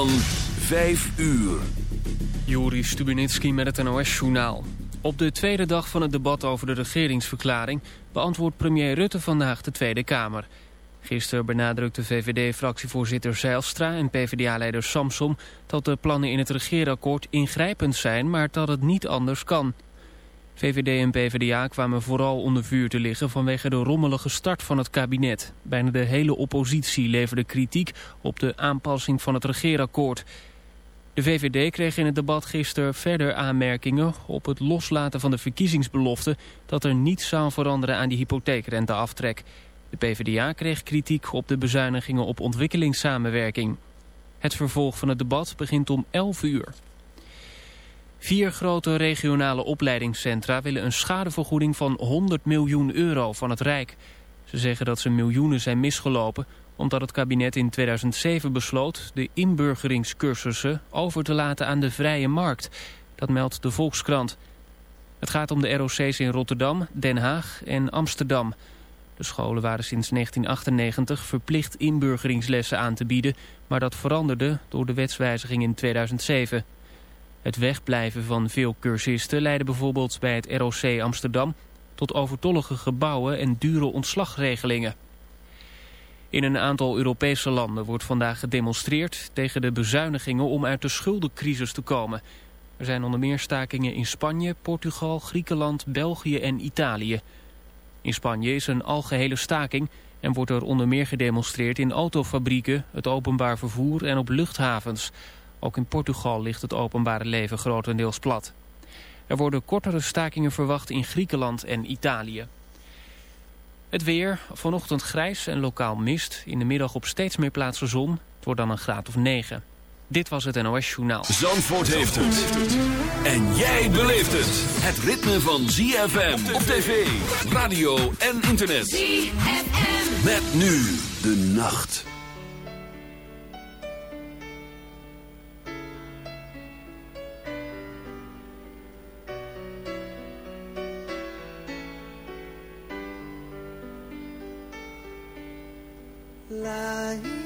van 5 uur. Juri Stubenitski met het NOS-journaal. Op de tweede dag van het debat over de regeringsverklaring... beantwoordt premier Rutte vandaag de Tweede Kamer. Gisteren benadrukte VVD-fractievoorzitter Zijlstra en PvdA-leider Samsom... dat de plannen in het regeerakkoord ingrijpend zijn... maar dat het niet anders kan... VVD en PvdA kwamen vooral onder vuur te liggen vanwege de rommelige start van het kabinet. Bijna de hele oppositie leverde kritiek op de aanpassing van het regeerakkoord. De VVD kreeg in het debat gisteren verder aanmerkingen op het loslaten van de verkiezingsbelofte dat er niets zou veranderen aan die hypotheekrenteaftrek. De PvdA kreeg kritiek op de bezuinigingen op ontwikkelingssamenwerking. Het vervolg van het debat begint om 11 uur. Vier grote regionale opleidingscentra willen een schadevergoeding van 100 miljoen euro van het Rijk. Ze zeggen dat ze miljoenen zijn misgelopen omdat het kabinet in 2007 besloot de inburgeringscursussen over te laten aan de vrije markt. Dat meldt de Volkskrant. Het gaat om de ROC's in Rotterdam, Den Haag en Amsterdam. De scholen waren sinds 1998 verplicht inburgeringslessen aan te bieden, maar dat veranderde door de wetswijziging in 2007. Het wegblijven van veel cursisten leidde bijvoorbeeld bij het ROC Amsterdam tot overtollige gebouwen en dure ontslagregelingen. In een aantal Europese landen wordt vandaag gedemonstreerd tegen de bezuinigingen om uit de schuldencrisis te komen. Er zijn onder meer stakingen in Spanje, Portugal, Griekenland, België en Italië. In Spanje is een algehele staking en wordt er onder meer gedemonstreerd in autofabrieken, het openbaar vervoer en op luchthavens. Ook in Portugal ligt het openbare leven grotendeels plat. Er worden kortere stakingen verwacht in Griekenland en Italië. Het weer, vanochtend grijs en lokaal mist. In de middag op steeds meer plaatsen zon. Het wordt dan een graad of 9. Dit was het NOS Journaal. Zandvoort heeft het. En jij beleeft het. Het ritme van ZFM op tv, radio en internet. ZFM. Met nu de nacht. Lying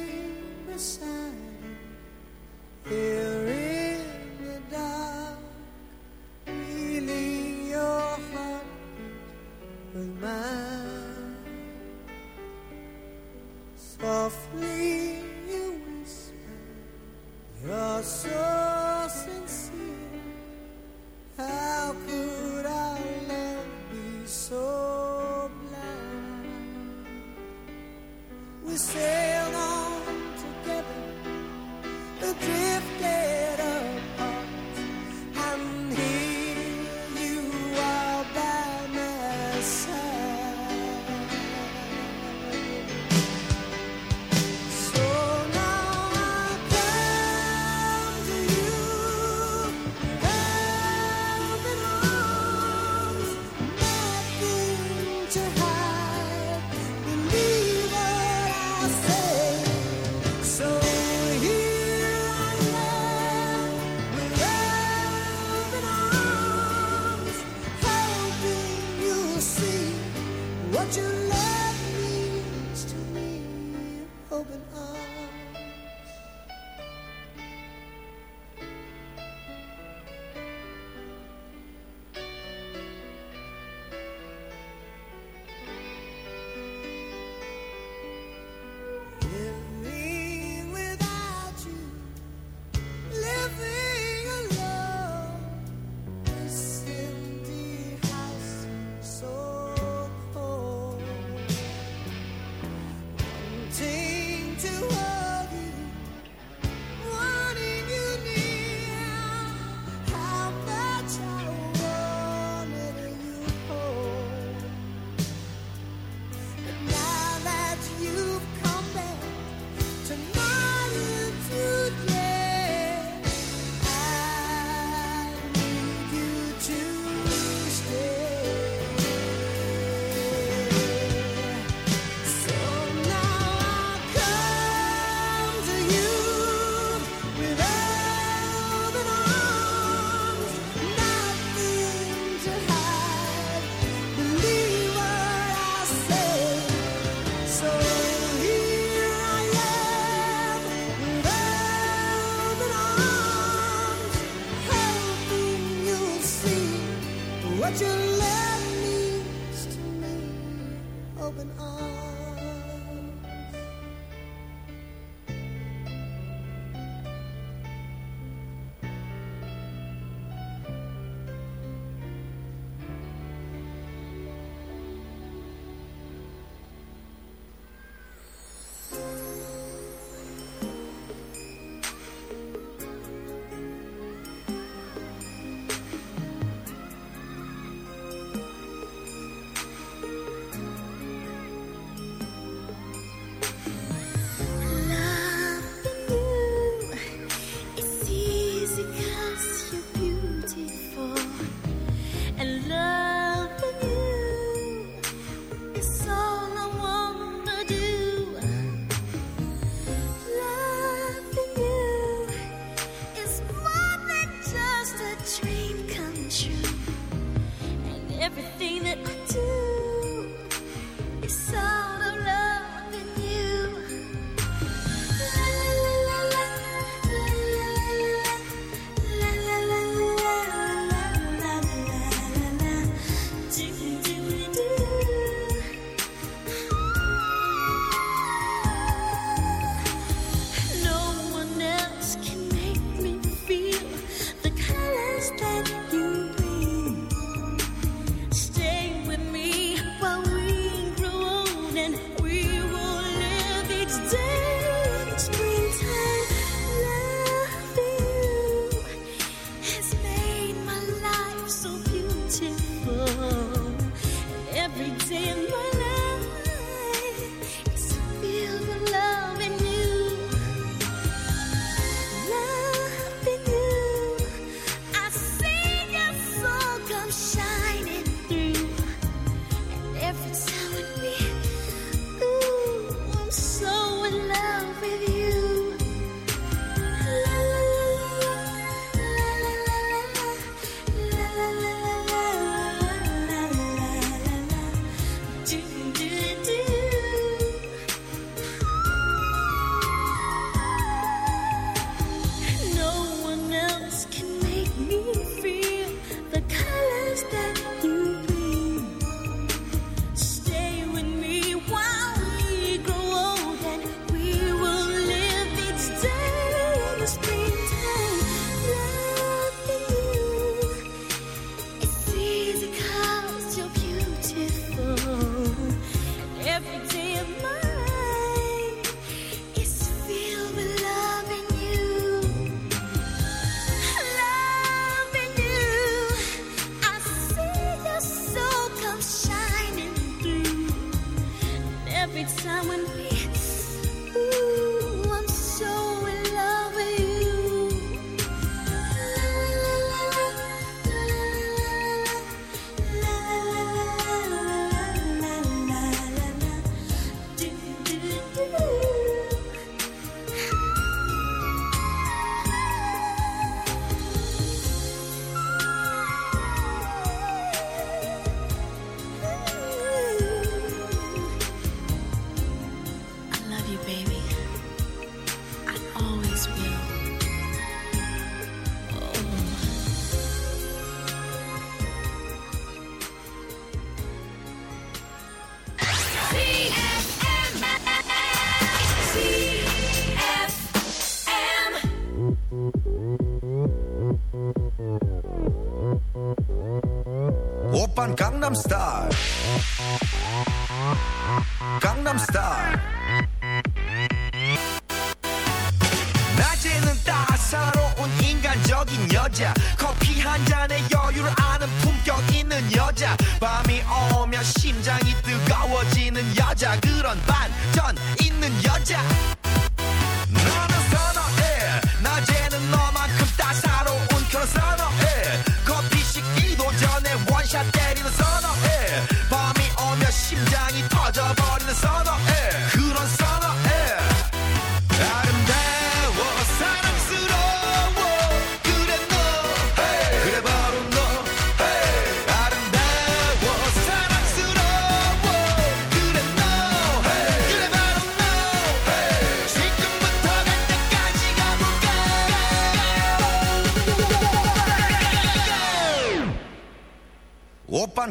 반전 있는 여자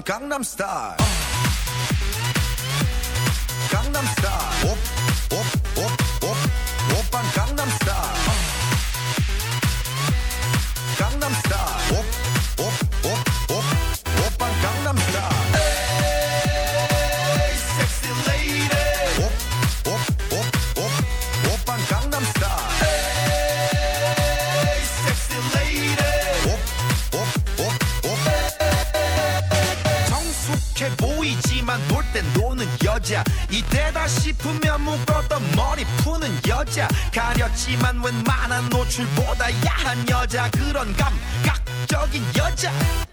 Gangnam Style. 그런 감각적인 여자.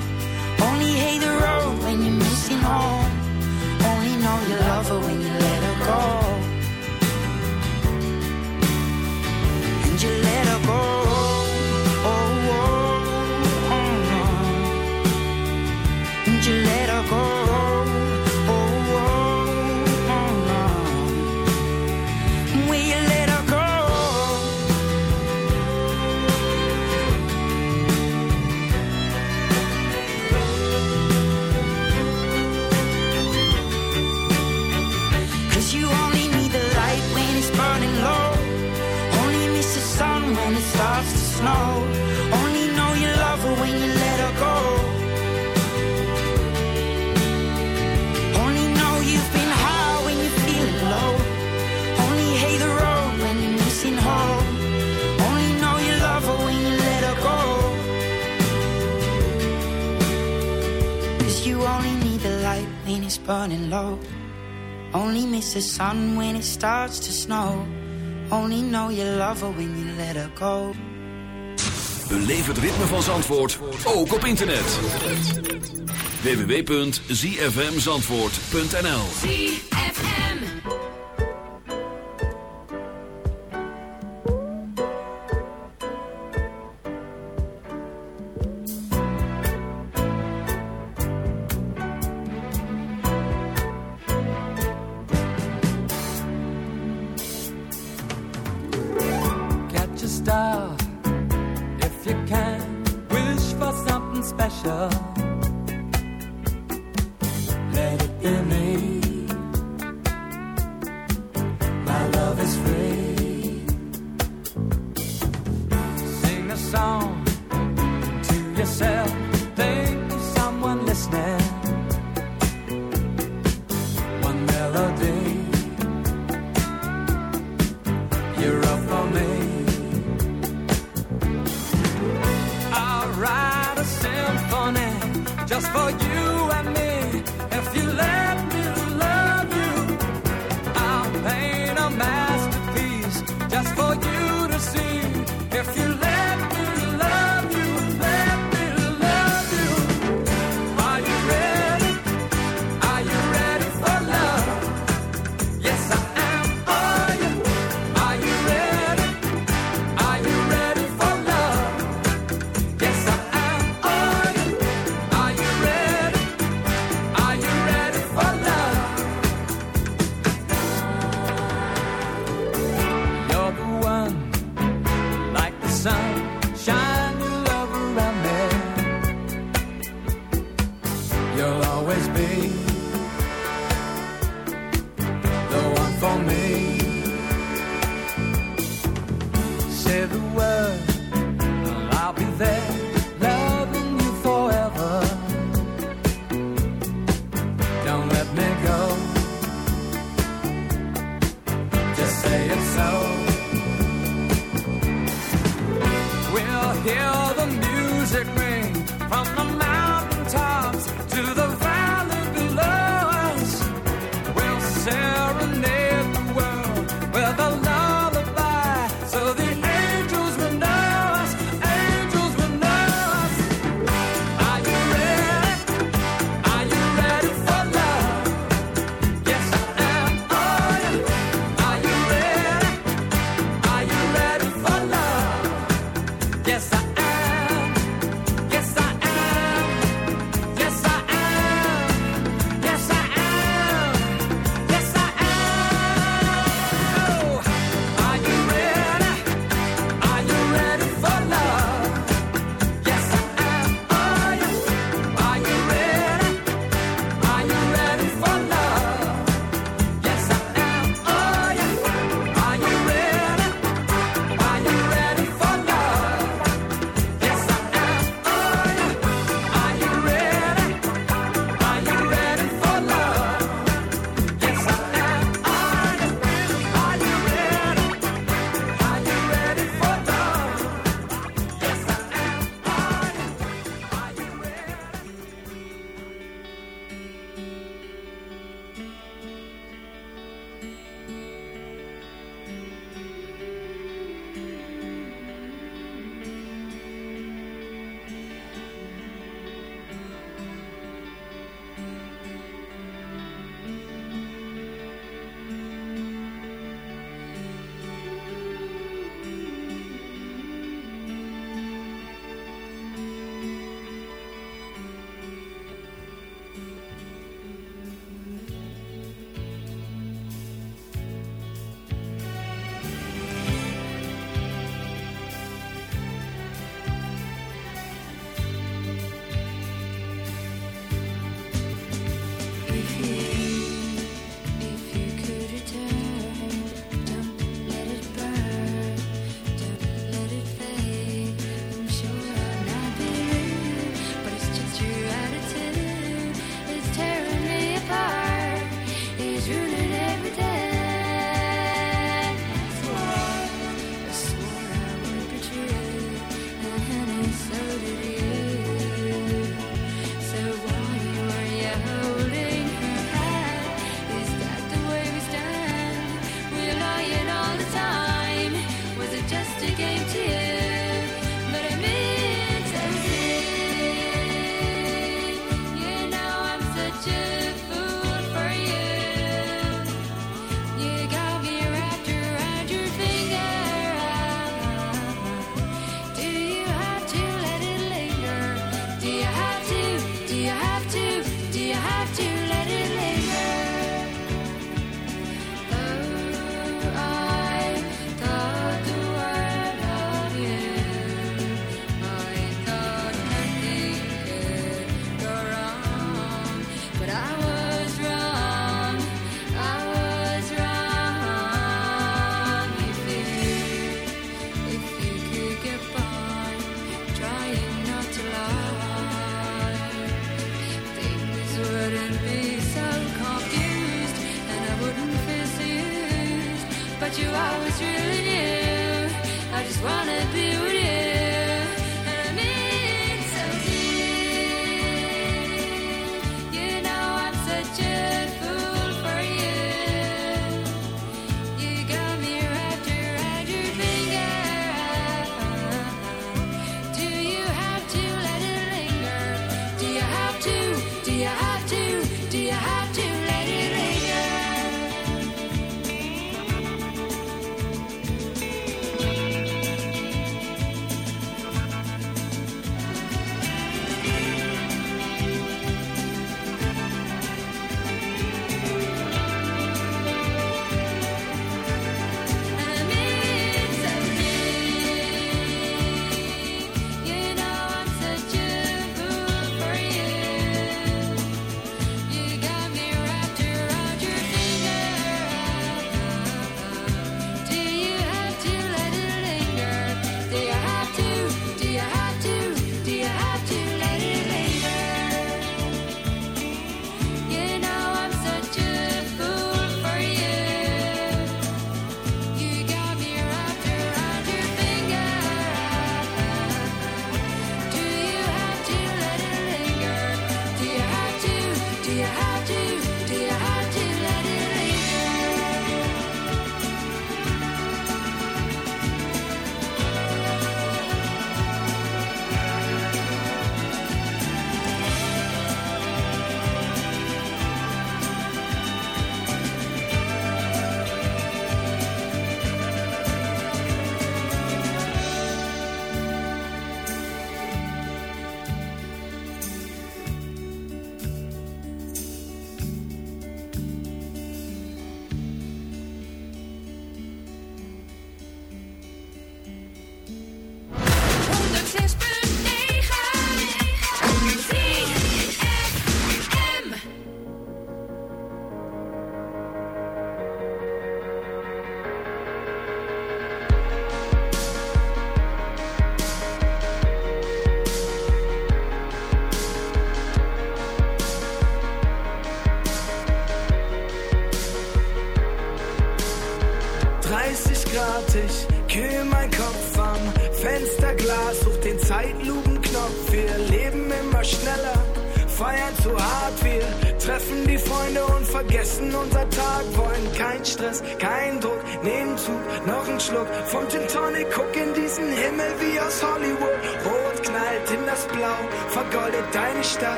Burning low. Only miss the sun when it starts to snow. Only know you love her when you let her go. Beleef het ritme van Zandvoort, ook op internet. www.zfmzandvoort.nl star if you can. Wish for something special. Music ring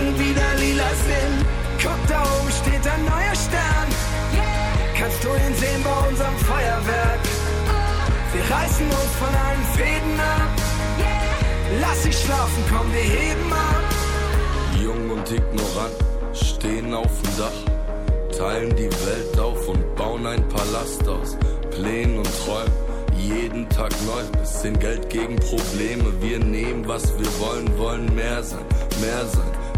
Wolken wieder lila sind. Guck, da oben steht ein neuer Stern. Kannst du ihn sehen bei unserem Feuerwerk? Wir reißen uns von allen Fäden ab. Lass dich schlafen, komm, wir heben ab. Jung und ignorant stehen auf dem Dach, teilen die Welt auf und bauen ein Palast aus Plänen und Träumen. Jeden Tag neu, bisschen Geld gegen Probleme. Wir nehmen, was wir wollen, wollen mehr sein, mehr sein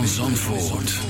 Van Zandvoort.